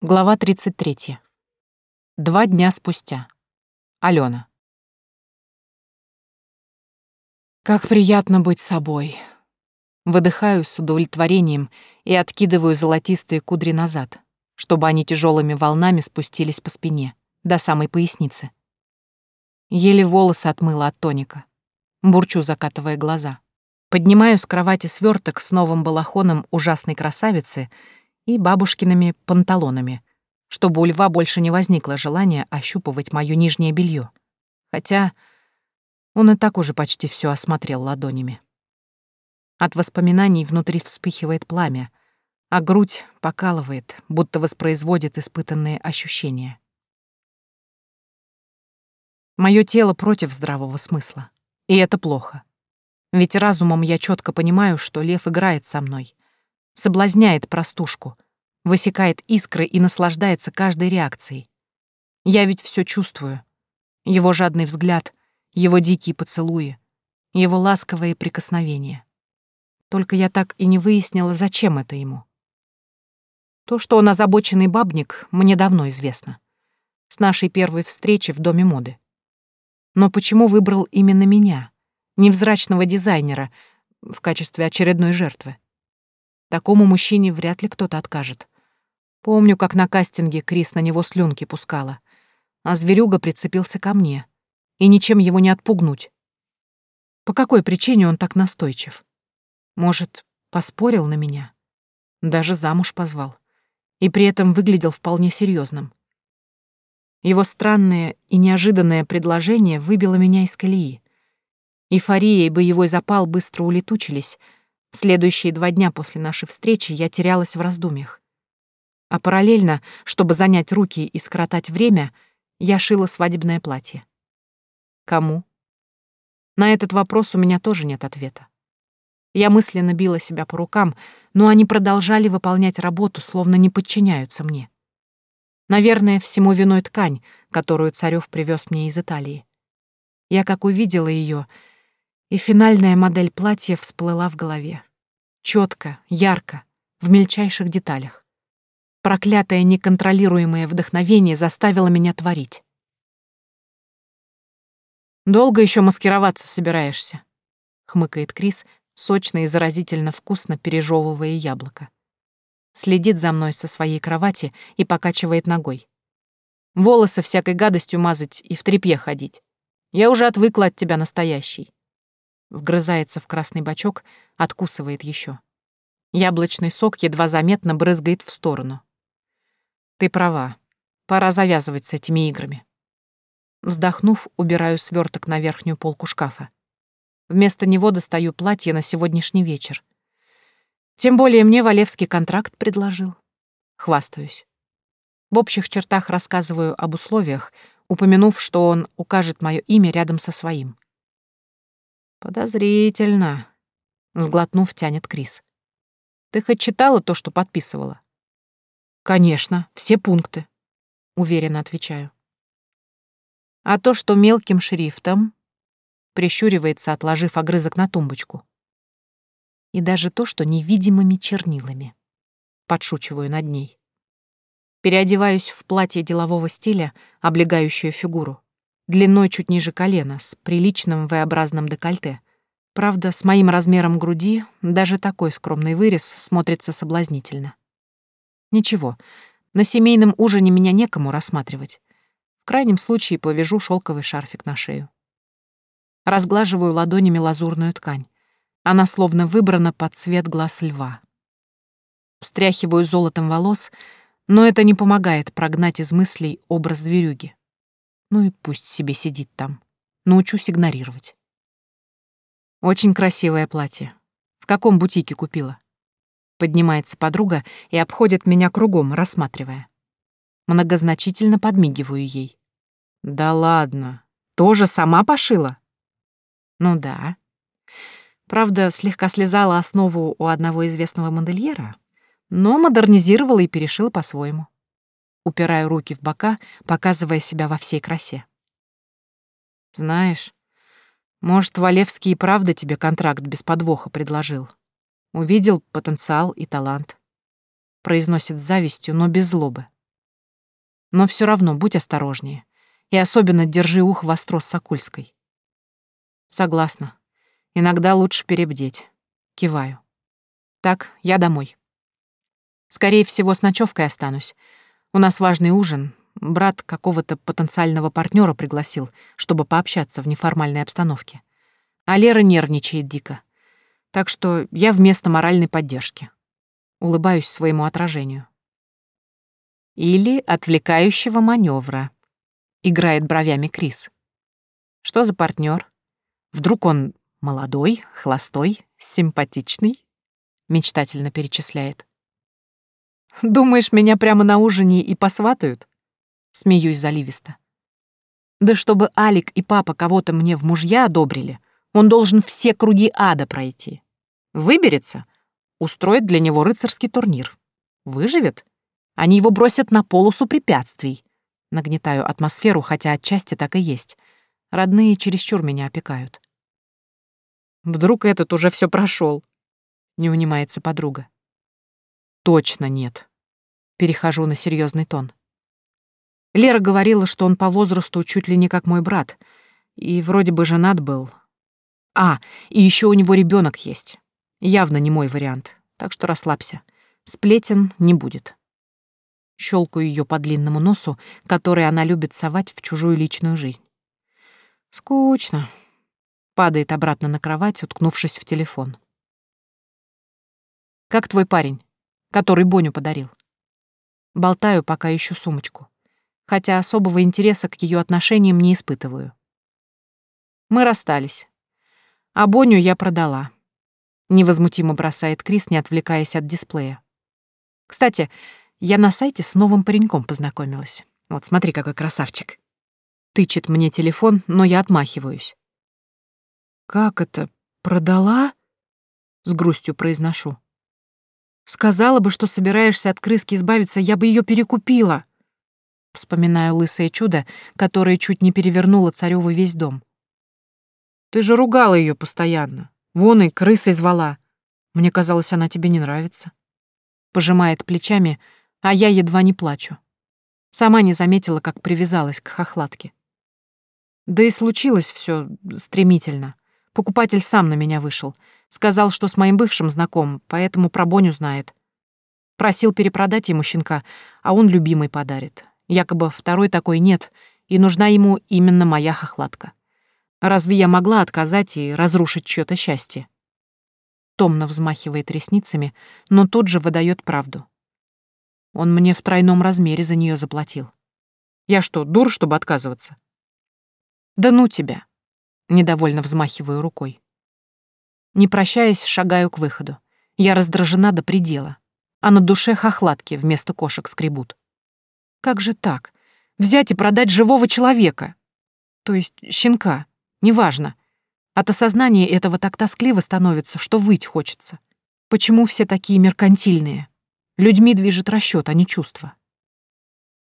Глава 33. Два дня спустя. Алена. Как приятно быть собой. Выдыхаю с удовлетворением и откидываю золотистые кудри назад, чтобы они тяжелыми волнами спустились по спине, до самой поясницы. Еле волосы отмыла от тоника. Бурчу, закатывая глаза. Поднимаю с кровати сверток с новым балахоном ужасной красавицы — и бабушкиными панталонами, чтобы у льва больше не возникло желания ощупывать моё нижнее белье. Хотя он и так уже почти все осмотрел ладонями. От воспоминаний внутри вспыхивает пламя, а грудь покалывает, будто воспроизводит испытанные ощущения. Мое тело против здравого смысла, и это плохо. Ведь разумом я четко понимаю, что лев играет со мной, соблазняет простушку, высекает искры и наслаждается каждой реакцией. Я ведь все чувствую. Его жадный взгляд, его дикие поцелуи, его ласковые прикосновения. Только я так и не выяснила, зачем это ему. То, что он озабоченный бабник, мне давно известно. С нашей первой встречи в Доме моды. Но почему выбрал именно меня, невзрачного дизайнера, в качестве очередной жертвы? Такому мужчине вряд ли кто-то откажет. Помню, как на кастинге Крис на него слюнки пускала, а зверюга прицепился ко мне, и ничем его не отпугнуть. По какой причине он так настойчив? Может, поспорил на меня? Даже замуж позвал. И при этом выглядел вполне серьезным. Его странное и неожиданное предложение выбило меня из колеи. Эйфория и боевой запал быстро улетучились — Следующие два дня после нашей встречи я терялась в раздумьях. А параллельно, чтобы занять руки и скоротать время, я шила свадебное платье. Кому? На этот вопрос у меня тоже нет ответа. Я мысленно била себя по рукам, но они продолжали выполнять работу, словно не подчиняются мне. Наверное, всему виной ткань, которую Царёв привез мне из Италии. Я как увидела ее, и финальная модель платья всплыла в голове. Четко, ярко, в мельчайших деталях. Проклятое неконтролируемое вдохновение заставило меня творить. «Долго еще маскироваться собираешься?» — хмыкает Крис, сочно и заразительно вкусно пережевывая яблоко. Следит за мной со своей кровати и покачивает ногой. Волосы всякой гадостью мазать и в тряпье ходить. Я уже отвыкла от тебя настоящий. Вгрызается в красный бачок, откусывает еще. Яблочный сок едва заметно брызгает в сторону. Ты права. Пора завязывать с этими играми. Вздохнув, убираю сверток на верхнюю полку шкафа. Вместо него достаю платье на сегодняшний вечер. Тем более мне Валевский контракт предложил. Хвастаюсь. В общих чертах рассказываю об условиях, упомянув, что он укажет мое имя рядом со своим. Подозрительно. Сглотнув, тянет Крис. Ты хоть читала то, что подписывала? Конечно, все пункты. Уверенно отвечаю. А то, что мелким шрифтом, прищуривается, отложив огрызок на тумбочку. И даже то, что невидимыми чернилами. Подшучиваю над ней. Переодеваюсь в платье делового стиля, облегающее фигуру длиной чуть ниже колена, с приличным V-образным декольте. Правда, с моим размером груди даже такой скромный вырез смотрится соблазнительно. Ничего, на семейном ужине меня некому рассматривать. В крайнем случае повяжу шелковый шарфик на шею. Разглаживаю ладонями лазурную ткань. Она словно выбрана под цвет глаз льва. Встряхиваю золотом волос, но это не помогает прогнать из мыслей образ зверюги. Ну и пусть себе сидит там. Научусь игнорировать. Очень красивое платье. В каком бутике купила? Поднимается подруга и обходит меня кругом, рассматривая. Многозначительно подмигиваю ей. Да ладно, тоже сама пошила? Ну да. Правда, слегка слезала основу у одного известного модельера, но модернизировала и перешила по-своему упираю руки в бока, показывая себя во всей красе. «Знаешь, может, Валевский и правда тебе контракт без подвоха предложил. Увидел потенциал и талант». Произносит с завистью, но без злобы. Но все равно будь осторожнее. И особенно держи ухо востро с Сокульской. Согласна. Иногда лучше перебдеть. Киваю. Так, я домой. Скорее всего, с ночевкой останусь. У нас важный ужин. Брат какого-то потенциального партнера пригласил, чтобы пообщаться в неформальной обстановке. А Лера нервничает дико. Так что я вместо моральной поддержки. Улыбаюсь своему отражению. Или отвлекающего маневра. Играет бровями Крис. Что за партнер? Вдруг он молодой, холостой, симпатичный? Мечтательно перечисляет. Думаешь, меня прямо на ужине и посватают? Смеюсь заливисто. Да чтобы Алик и папа кого-то мне в мужья одобрили, он должен все круги ада пройти. Выберется, устроит для него рыцарский турнир. Выживет, они его бросят на полосу препятствий. Нагнетаю атмосферу, хотя отчасти так и есть. Родные чересчур меня опекают. Вдруг этот уже все прошел? Не унимается подруга. Точно нет. Перехожу на серьезный тон. Лера говорила, что он по возрасту чуть ли не как мой брат, и вроде бы женат был. А, и еще у него ребенок есть. Явно не мой вариант, так что расслабься. Сплетен не будет. Щелкаю ее по длинному носу, который она любит совать в чужую личную жизнь. Скучно. Падает обратно на кровать, уткнувшись в телефон. «Как твой парень, который Боню подарил?» Болтаю, пока ищу сумочку хотя особого интереса к ее отношениям не испытываю. Мы расстались. А Боню я продала. Невозмутимо бросает Крис, не отвлекаясь от дисплея. Кстати, я на сайте с новым пареньком познакомилась. Вот смотри, какой красавчик. Тычет мне телефон, но я отмахиваюсь. «Как это? Продала?» С грустью произношу. «Сказала бы, что собираешься от крыски избавиться, я бы ее перекупила!» Вспоминаю лысое чудо, которое чуть не перевернуло царёву весь дом. «Ты же ругала ее постоянно. Вон и крысой звала. Мне казалось, она тебе не нравится». Пожимает плечами, а я едва не плачу. Сама не заметила, как привязалась к хохлатке. Да и случилось все стремительно. Покупатель сам на меня вышел. Сказал, что с моим бывшим знаком, поэтому про Боню знает. Просил перепродать ему щенка, а он любимый подарит. Якобы второй такой нет, и нужна ему именно моя хохлатка. Разве я могла отказать и разрушить чьё-то счастье? Томно взмахивает ресницами, но тут же выдает правду. Он мне в тройном размере за нее заплатил. Я что, дур, чтобы отказываться? Да ну тебя. Недовольно взмахиваю рукой. Не прощаясь, шагаю к выходу. Я раздражена до предела, а на душе хохлатки вместо кошек скребут. Как же так? Взять и продать живого человека? То есть щенка, неважно. От осознания этого так тоскливо становится, что выть хочется. Почему все такие меркантильные? Людьми движет расчет, а не чувство.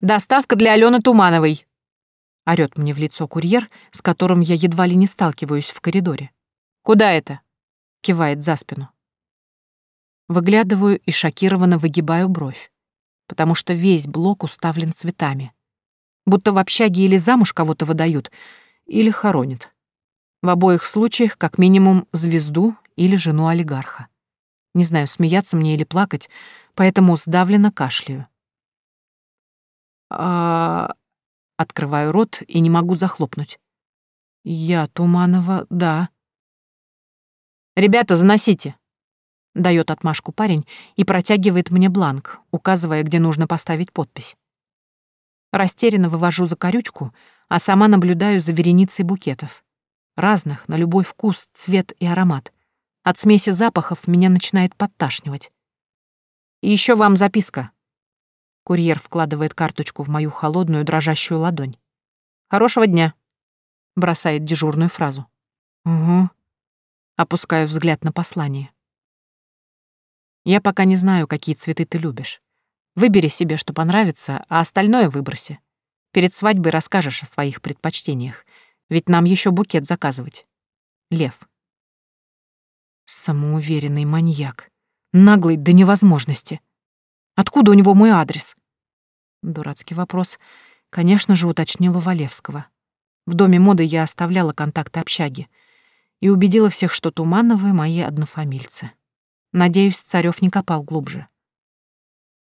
«Доставка для Алены Тумановой!» Орёт мне в лицо курьер, с которым я едва ли не сталкиваюсь в коридоре. «Куда это?» — кивает за спину. Выглядываю и шокированно выгибаю бровь потому что весь блок уставлен цветами. Будто в общаге или замуж кого-то выдают, или хоронят. В обоих случаях как минимум звезду или жену олигарха. Не знаю, смеяться мне или плакать, поэтому сдавленно кашляю. А... Открываю рот и не могу захлопнуть. Я Туманова, да. «Ребята, заносите!» Дает отмашку парень и протягивает мне бланк, указывая, где нужно поставить подпись. Растерянно вывожу за корючку, а сама наблюдаю за вереницей букетов. Разных, на любой вкус, цвет и аромат. От смеси запахов меня начинает подташнивать. И еще вам записка. Курьер вкладывает карточку в мою холодную дрожащую ладонь. «Хорошего дня», — бросает дежурную фразу. «Угу». Опускаю взгляд на послание. Я пока не знаю, какие цветы ты любишь. Выбери себе, что понравится, а остальное выброси. Перед свадьбой расскажешь о своих предпочтениях, ведь нам еще букет заказывать. Лев. Самоуверенный маньяк. Наглый до невозможности. Откуда у него мой адрес? Дурацкий вопрос. Конечно же, уточнила Валевского. В доме моды я оставляла контакты общаги и убедила всех, что Тумановы — мои однофамильцы. Надеюсь, Царёв не копал глубже.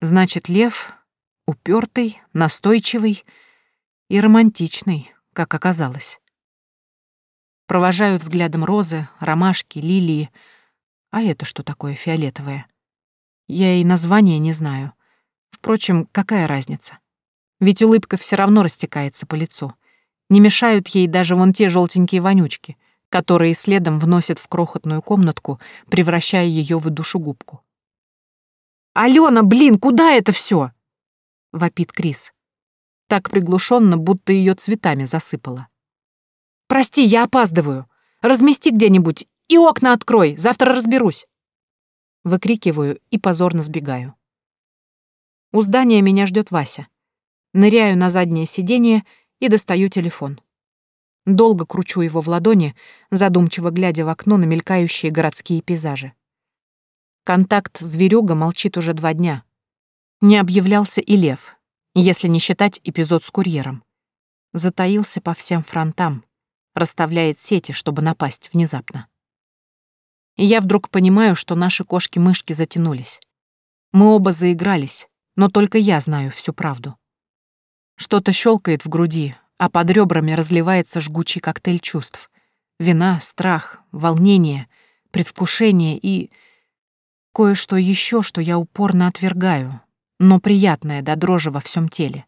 Значит, Лев — упертый, настойчивый и романтичный, как оказалось. Провожаю взглядом розы, ромашки, лилии. А это что такое фиолетовое? Я и названия не знаю. Впрочем, какая разница? Ведь улыбка все равно растекается по лицу. Не мешают ей даже вон те желтенькие вонючки — которые следом вносят в крохотную комнатку, превращая ее в душегубку. «Алена, блин, куда это все? вопит Крис. Так приглушенно, будто ее цветами засыпала. «Прости, я опаздываю. Размести где-нибудь и окна открой, завтра разберусь». Выкрикиваю и позорно сбегаю. У здания меня ждет Вася. Ныряю на заднее сиденье и достаю телефон. Долго кручу его в ладони, задумчиво глядя в окно на мелькающие городские пейзажи. Контакт зверюга молчит уже два дня. Не объявлялся и лев, если не считать эпизод с курьером. Затаился по всем фронтам, расставляет сети, чтобы напасть внезапно. И я вдруг понимаю, что наши кошки-мышки затянулись. Мы оба заигрались, но только я знаю всю правду. Что-то щелкает в груди, а под ребрами разливается жгучий коктейль чувств. Вина, страх, волнение, предвкушение и... Кое-что еще, что я упорно отвергаю, но приятное до дрожи во всем теле.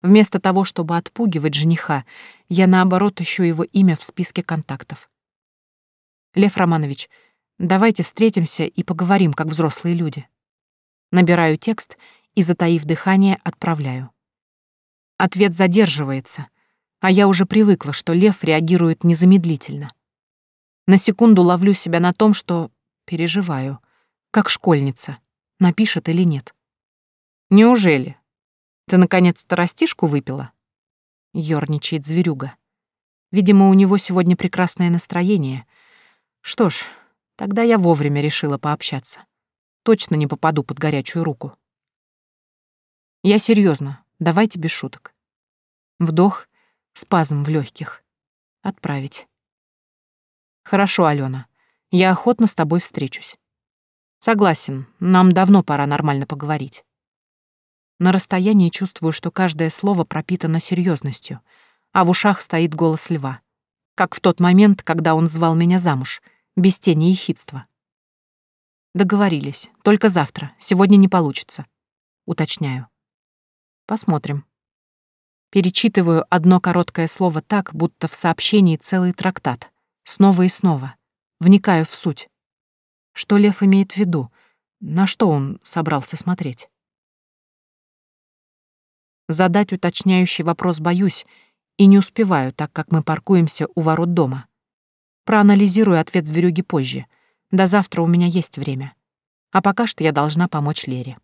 Вместо того, чтобы отпугивать жениха, я, наоборот, ищу его имя в списке контактов. Лев Романович, давайте встретимся и поговорим, как взрослые люди. Набираю текст и, затаив дыхание, отправляю. Ответ задерживается, а я уже привыкла, что лев реагирует незамедлительно. На секунду ловлю себя на том, что переживаю, как школьница, напишет или нет. «Неужели? Ты наконец-то растишку выпила?» Ёрничает зверюга. Видимо, у него сегодня прекрасное настроение. Что ж, тогда я вовремя решила пообщаться. Точно не попаду под горячую руку. Я серьезно, Давайте без шуток. Вдох, спазм в легких. Отправить. Хорошо, Алена. Я охотно с тобой встречусь. Согласен, нам давно пора нормально поговорить. На расстоянии чувствую, что каждое слово пропитано серьезностью, а в ушах стоит голос льва. Как в тот момент, когда он звал меня замуж, без тени ехидства. Договорились. Только завтра. Сегодня не получится. Уточняю. Посмотрим. Перечитываю одно короткое слово так, будто в сообщении целый трактат. Снова и снова. Вникаю в суть. Что Лев имеет в виду? На что он собрался смотреть? Задать уточняющий вопрос боюсь и не успеваю, так как мы паркуемся у ворот дома. Проанализирую ответ зверюги позже. До завтра у меня есть время. А пока что я должна помочь Лере.